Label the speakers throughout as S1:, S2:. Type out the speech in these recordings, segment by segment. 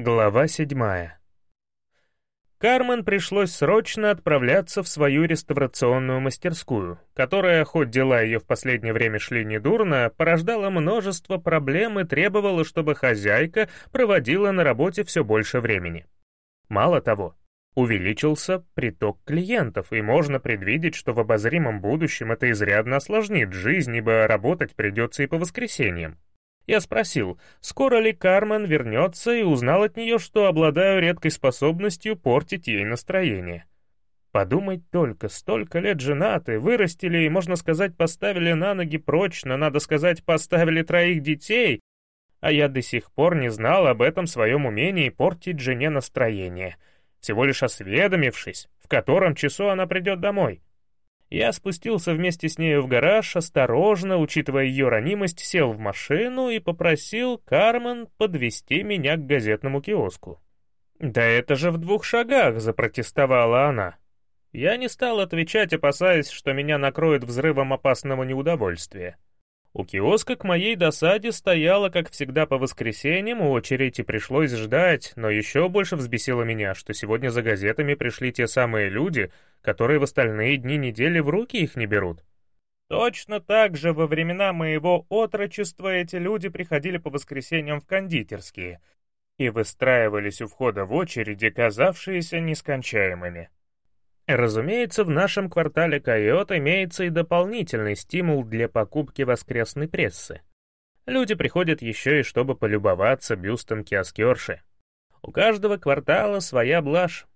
S1: Глава седьмая. Кармен пришлось срочно отправляться в свою реставрационную мастерскую, которая, хоть дела ее в последнее время шли недурно, порождала множество проблем и требовала, чтобы хозяйка проводила на работе все больше времени. Мало того, увеличился приток клиентов, и можно предвидеть, что в обозримом будущем это изрядно осложнит жизнь, ибо работать придется и по воскресеньям. Я спросил, скоро ли Кармен вернется, и узнал от нее, что обладаю редкой способностью портить ей настроение. Подумать только, столько лет женаты, вырастили и, можно сказать, поставили на ноги прочно, надо сказать, поставили троих детей, а я до сих пор не знал об этом своем умении портить жене настроение, всего лишь осведомившись, в котором часу она придет домой. Я спустился вместе с нею в гараж, осторожно, учитывая ее ранимость, сел в машину и попросил Кармен подвести меня к газетному киоску. «Да это же в двух шагах!» — запротестовала она. Я не стал отвечать, опасаясь, что меня накроет взрывом опасного неудовольствия. У киоска к моей досаде стояла, как всегда по воскресеньям, очередь, и пришлось ждать, но еще больше взбесило меня, что сегодня за газетами пришли те самые люди, которые в остальные дни недели в руки их не берут. Точно так же во времена моего отрочества эти люди приходили по воскресеньям в кондитерские и выстраивались у входа в очереди, казавшиеся нескончаемыми. Разумеется, в нашем квартале Койот имеется и дополнительный стимул для покупки воскресной прессы. Люди приходят еще и чтобы полюбоваться бюстом киоскерши. У каждого квартала своя блажь.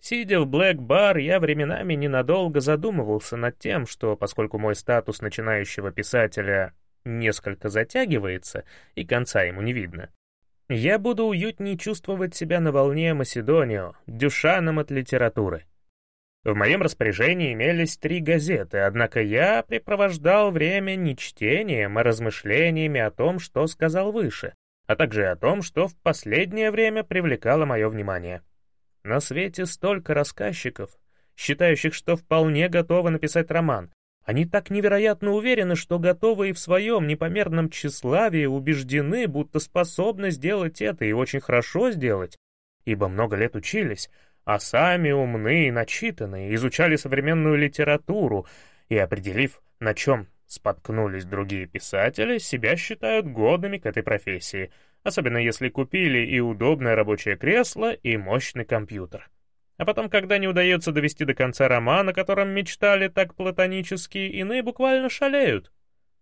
S1: Сидя в блэк-бар, я временами ненадолго задумывался над тем, что, поскольку мой статус начинающего писателя несколько затягивается и конца ему не видно, я буду уютнее чувствовать себя на волне Маседонио, дюшаном от литературы. В моем распоряжении имелись три газеты, однако я препровождал время не чтением, а размышлениями о том, что сказал выше, а также о том, что в последнее время привлекало мое внимание. На свете столько рассказчиков, считающих, что вполне готовы написать роман. Они так невероятно уверены, что готовы и в своем непомерном тщеславии убеждены, будто способны сделать это и очень хорошо сделать, ибо много лет учились, а сами умные и начитанные, изучали современную литературу и, определив, на чем споткнулись другие писатели, себя считают годными к этой профессии, особенно если купили и удобное рабочее кресло, и мощный компьютер. А потом, когда не удается довести до конца роман, о котором мечтали так платонически, иные буквально шалеют.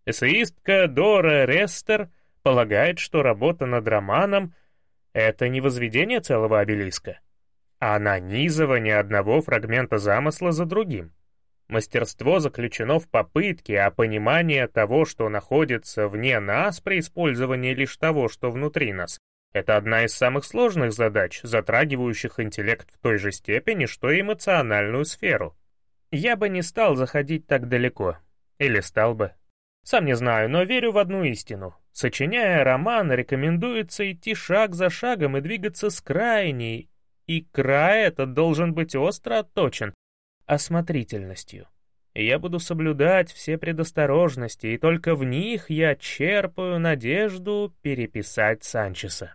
S1: Эссеистка Дора Рестер полагает, что работа над романом — это не возведение целого обелиска, а нанизывание одного фрагмента замысла за другим. Мастерство заключено в попытке, а понимание того, что находится вне нас при использовании лишь того, что внутри нас, это одна из самых сложных задач, затрагивающих интеллект в той же степени, что и эмоциональную сферу. Я бы не стал заходить так далеко. Или стал бы. Сам не знаю, но верю в одну истину. Сочиняя роман, рекомендуется идти шаг за шагом и двигаться с крайней и край этот должен быть остро отточен осмотрительностью. я буду соблюдать все предосторожности, и только в них я черпаю надежду переписать Санчеса.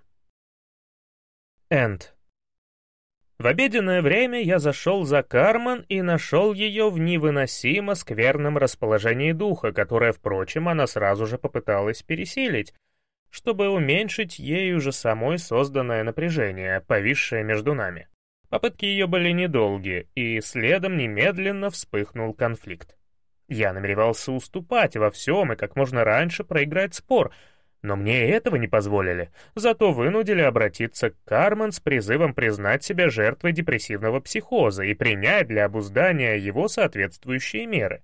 S1: Энд. В обеденное время я зашел за Кармен и нашел ее в невыносимо скверном расположении духа, которое, впрочем, она сразу же попыталась пересилить, чтобы уменьшить ею же самой созданное напряжение, повисшее между нами. Попытки ее были недолгие, и следом немедленно вспыхнул конфликт. Я намеревался уступать во всем и как можно раньше проиграть спор, но мне этого не позволили, зато вынудили обратиться к Кармен с призывом признать себя жертвой депрессивного психоза и принять для обуздания его соответствующие меры.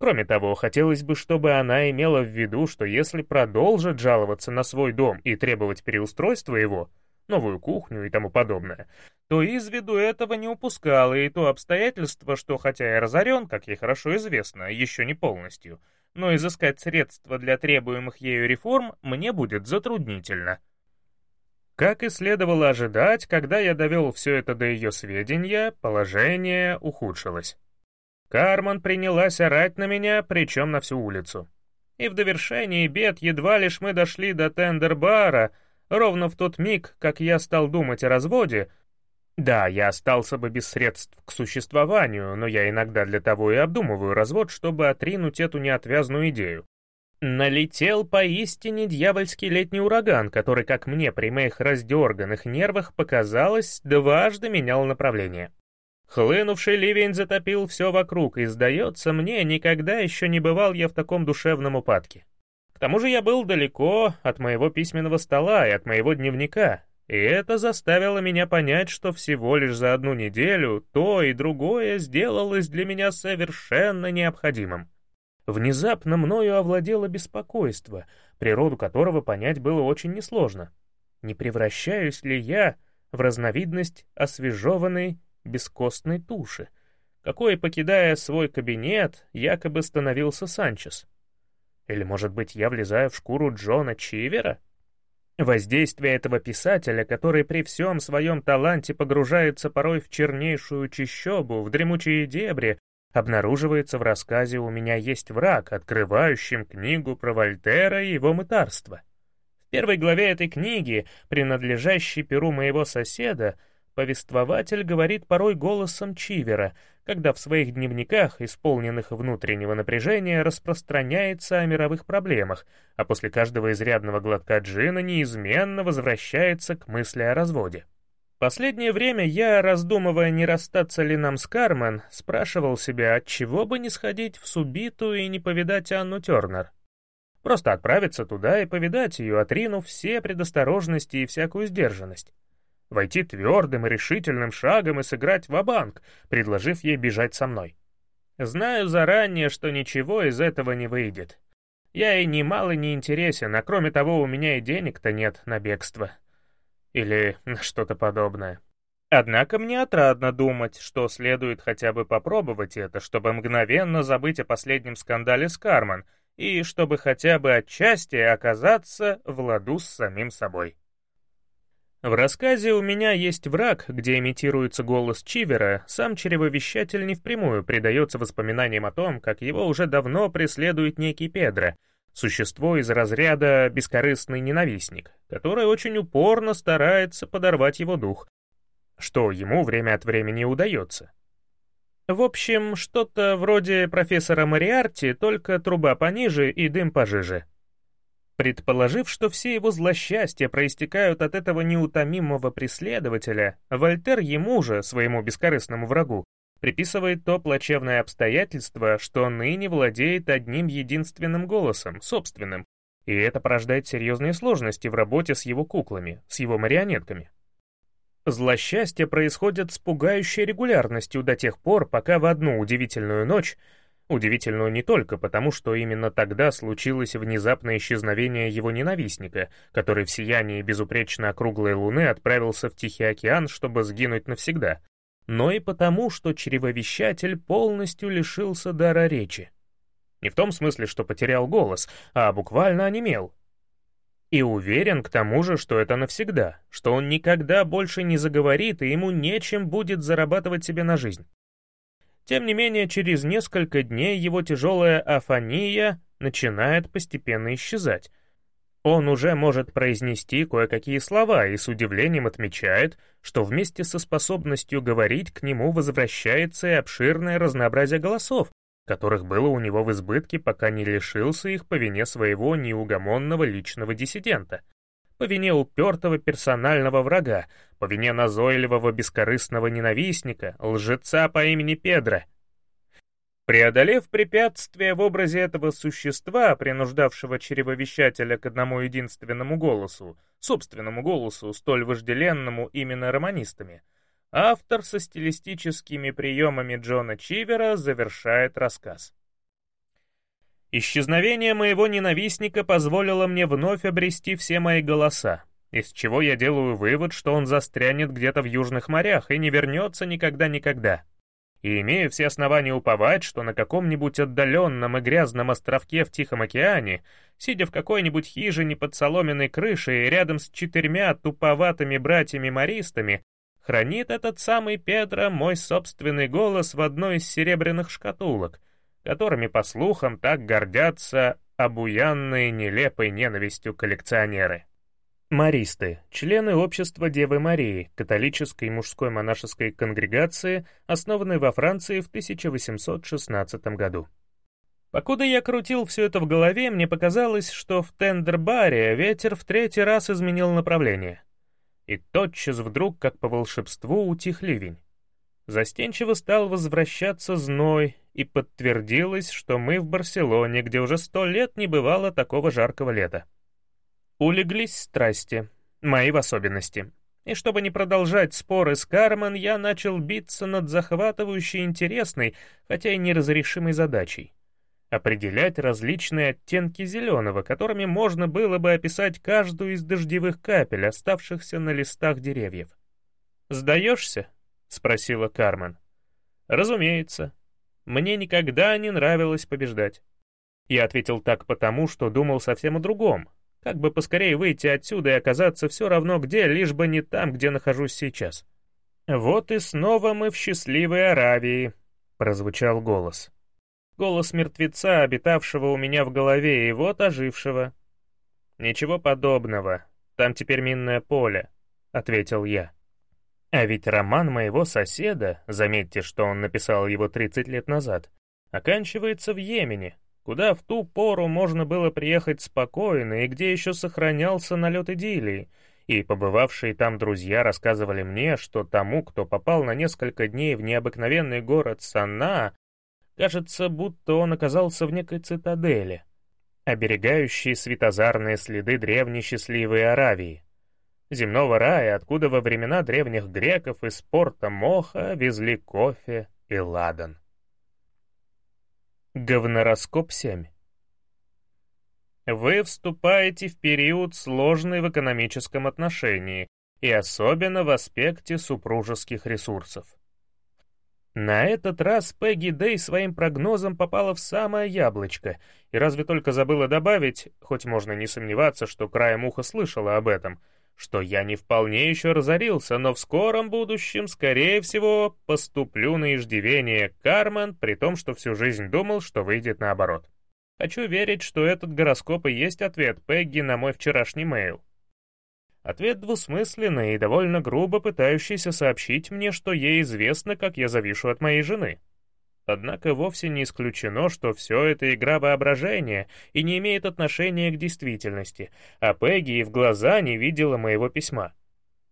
S1: Кроме того, хотелось бы, чтобы она имела в виду, что если продолжит жаловаться на свой дом и требовать переустройства его, новую кухню и тому подобное, то из виду этого не упускала и то обстоятельство, что хотя и разорен, как ей хорошо известно, еще не полностью, но изыскать средства для требуемых ею реформ мне будет затруднительно. Как и следовало ожидать, когда я довел все это до ее сведения, положение ухудшилось. Кармен принялась орать на меня, причем на всю улицу. И в довершении бед едва лишь мы дошли до тендер-бара, ровно в тот миг, как я стал думать о разводе, да, я остался бы без средств к существованию, но я иногда для того и обдумываю развод, чтобы отринуть эту неотвязную идею. Налетел поистине дьявольский летний ураган, который, как мне при моих раздерганных нервах показалось, дважды менял направление. Хлынувший ливень затопил все вокруг, и, сдается мне, никогда еще не бывал я в таком душевном упадке. К тому же я был далеко от моего письменного стола и от моего дневника, и это заставило меня понять, что всего лишь за одну неделю то и другое сделалось для меня совершенно необходимым. Внезапно мною овладело беспокойство, природу которого понять было очень несложно. Не превращаюсь ли я в разновидность освежеванной бескостной туши, какой, покидая свой кабинет, якобы становился Санчес? Или, может быть, я влезаю в шкуру Джона Чивера? Воздействие этого писателя, который при всем своем таланте погружается порой в чернейшую чащобу, в дремучие дебри, обнаруживается в рассказе «У меня есть враг», открывающем книгу про Вольтера и его мытарство. В первой главе этой книги, принадлежащей перу моего соседа, повествователь говорит порой голосом Чивера, когда в своих дневниках, исполненных внутреннего напряжения, распространяется о мировых проблемах, а после каждого изрядного глотка джина неизменно возвращается к мысли о разводе. Последнее время я, раздумывая, не расстаться ли нам с Кармен, спрашивал себя, от чего бы не сходить в Субиту и не повидать Анну Тернер. Просто отправиться туда и повидать ее, отринув все предосторожности и всякую сдержанность войти твердым и решительным шагом и сыграть ва-банк, предложив ей бежать со мной. Знаю заранее, что ничего из этого не выйдет. Я и немало не интересен, а кроме того, у меня и денег-то нет на бегство. Или что-то подобное. Однако мне отрадно думать, что следует хотя бы попробовать это, чтобы мгновенно забыть о последнем скандале с Карман и чтобы хотя бы отчасти оказаться в ладу с самим собой. В рассказе «У меня есть враг», где имитируется голос Чивера, сам черевовещатель не впрямую предается воспоминаниям о том, как его уже давно преследует некий Педро, существо из разряда «бескорыстный ненавистник», который очень упорно старается подорвать его дух, что ему время от времени удается. В общем, что-то вроде профессора Мариарти, только труба пониже и дым пожиже. Предположив, что все его злосчастья проистекают от этого неутомимого преследователя, Вольтер ему же, своему бескорыстному врагу, приписывает то плачевное обстоятельство, что ныне владеет одним единственным голосом, собственным, и это порождает серьезные сложности в работе с его куклами, с его марионетками. Злосчастья происходят с пугающей регулярностью до тех пор, пока в одну удивительную ночь Удивительную не только потому, что именно тогда случилось внезапное исчезновение его ненавистника, который в сиянии безупречно округлой луны отправился в Тихий океан, чтобы сгинуть навсегда, но и потому, что чревовещатель полностью лишился дара речи. Не в том смысле, что потерял голос, а буквально онемел. И уверен к тому же, что это навсегда, что он никогда больше не заговорит, и ему нечем будет зарабатывать себе на жизнь. Тем не менее, через несколько дней его тяжелая афония начинает постепенно исчезать. Он уже может произнести кое-какие слова и с удивлением отмечает, что вместе со способностью говорить к нему возвращается и обширное разнообразие голосов, которых было у него в избытке, пока не лишился их по вине своего неугомонного личного диссидента по вине упертого персонального врага, по вине назойливого бескорыстного ненавистника, лжеца по имени Педро. Преодолев препятствие в образе этого существа, принуждавшего черевовещателя к одному единственному голосу, собственному голосу, столь вожделенному именно романистами, автор со стилистическими приемами Джона Чивера завершает рассказ. Исчезновение моего ненавистника позволило мне вновь обрести все мои голоса, из чего я делаю вывод, что он застрянет где-то в южных морях и не вернется никогда-никогда. И имею все основания уповать, что на каком-нибудь отдаленном и грязном островке в Тихом океане, сидя в какой-нибудь хижине под соломенной крышей рядом с четырьмя туповатыми братьями-мористами, хранит этот самый Педро мой собственный голос в одной из серебряных шкатулок — которыми, по слухам, так гордятся обуянные нелепой ненавистью коллекционеры. Маристы — члены общества Девы Марии, католической мужской монашеской конгрегации, основанной во Франции в 1816 году. Покуда я крутил все это в голове, мне показалось, что в Тендербаре ветер в третий раз изменил направление. И тотчас вдруг, как по волшебству, утих ливень. Застенчиво стал возвращаться зной, и подтвердилось, что мы в Барселоне, где уже сто лет не бывало такого жаркого лета. Улеглись страсти, мои в особенности. И чтобы не продолжать споры с Кармен, я начал биться над захватывающей интересной, хотя и неразрешимой задачей. Определять различные оттенки зеленого, которыми можно было бы описать каждую из дождевых капель, оставшихся на листах деревьев. «Сдаешься?» — спросила Кармен. «Разумеется. Мне никогда не нравилось побеждать». Я ответил так потому, что думал совсем о другом, как бы поскорее выйти отсюда и оказаться все равно где, лишь бы не там, где нахожусь сейчас. «Вот и снова мы в счастливой Аравии», — прозвучал голос. Голос мертвеца, обитавшего у меня в голове, и вот ожившего. «Ничего подобного. Там теперь минное поле», — ответил я. А ведь роман моего соседа, заметьте, что он написал его 30 лет назад, оканчивается в Йемене, куда в ту пору можно было приехать спокойно и где еще сохранялся налет идиллии, и побывавшие там друзья рассказывали мне, что тому, кто попал на несколько дней в необыкновенный город Санна, кажется, будто он оказался в некой цитадели, оберегающей светозарные следы древней счастливой Аравии, земного рая, откуда во времена древних греков из порта Моха везли кофе и ладан. Говнороскоп 7. Вы вступаете в период сложный в экономическом отношении и особенно в аспекте супружеских ресурсов. На этот раз Пегги Дэй своим прогнозом попала в самое яблочко, и разве только забыла добавить, хоть можно не сомневаться, что краем уха слышала об этом — что я не вполне еще разорился, но в скором будущем, скорее всего, поступлю на иждивение Кармен, при том, что всю жизнь думал, что выйдет наоборот. Хочу верить, что этот гороскоп и есть ответ Пегги на мой вчерашний мейл. Ответ двусмысленный и довольно грубо пытающийся сообщить мне, что ей известно, как я завишу от моей жены. Однако вовсе не исключено, что все это игра воображения и не имеет отношения к действительности, а Пегги и в глаза не видела моего письма.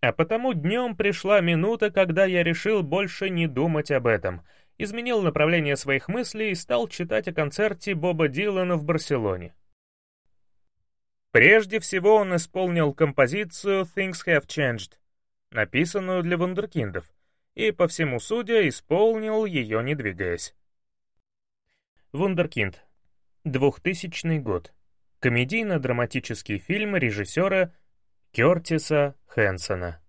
S1: А потому днем пришла минута, когда я решил больше не думать об этом, изменил направление своих мыслей и стал читать о концерте Боба Дилана в Барселоне. Прежде всего он исполнил композицию «Things Have Changed», написанную для вундеркиндов, и, по всему судя, исполнил ее, не двигаясь. Вундеркинд. 2000 год. Комедийно-драматический фильм режиссера Кертиса Хэнсона.